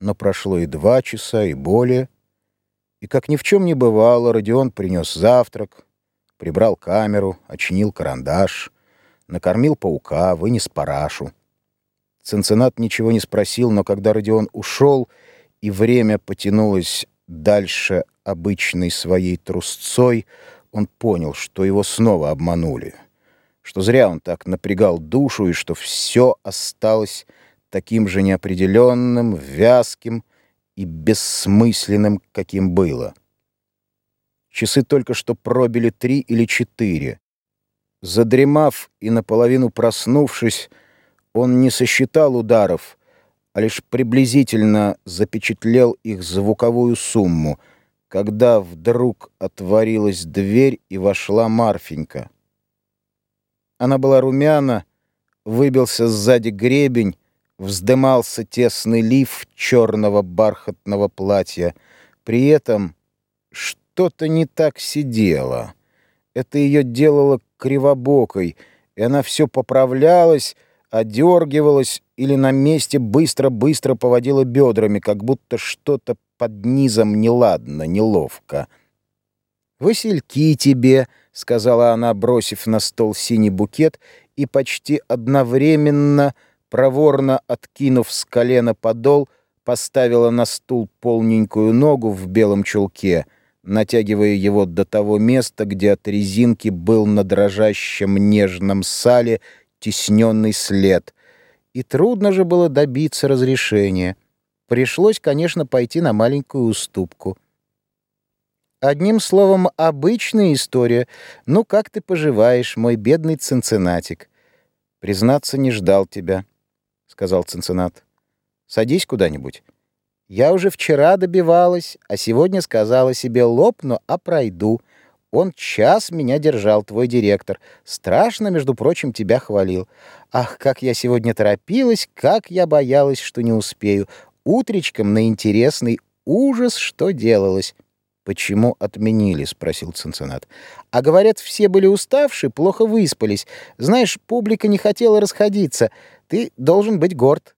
Но прошло и два часа, и более. И, как ни в чем не бывало, Родион принес завтрак, прибрал камеру, очинил карандаш, накормил паука, вынес парашу. Ценцинат ничего не спросил, но когда Родион ушел, и время потянулось дальше обычной своей трусцой, он понял, что его снова обманули, что зря он так напрягал душу и что все осталось таким же неопределенным, вязким и бессмысленным, каким было. Часы только что пробили три или четыре. Задремав и наполовину проснувшись, он не сосчитал ударов, а лишь приблизительно запечатлел их звуковую сумму, когда вдруг отворилась дверь и вошла Марфенька. Она была румяна, выбился сзади гребень, вздымался тесный лиф черного бархатного платья. При этом что-то не так сидело. Это ее делало кривобокой, и она все поправлялась, одергивалась или на месте быстро-быстро поводила бедрами, как будто что-то под низом неладно, неловко. «Васильки тебе», — сказала она, бросив на стол синий букет, и почти одновременно, проворно откинув с колена подол, поставила на стул полненькую ногу в белом чулке, натягивая его до того места, где от резинки был на дрожащем нежном сале тесненный след. И трудно же было добиться разрешения. Пришлось, конечно, пойти на маленькую уступку. Одним словом, обычная история. Ну, как ты поживаешь, мой бедный Цинциннатик? Признаться, не ждал тебя, — сказал Цинциннат. Садись куда-нибудь. Я уже вчера добивалась, а сегодня сказала себе лопну, а пройду. Он час меня держал, твой директор. Страшно, между прочим, тебя хвалил. Ах, как я сегодня торопилась, как я боялась, что не успею. Утречком на интересный ужас, что делалось. «Почему отменили?» — спросил Ценцинат. «А говорят, все были уставшие, плохо выспались. Знаешь, публика не хотела расходиться. Ты должен быть горд».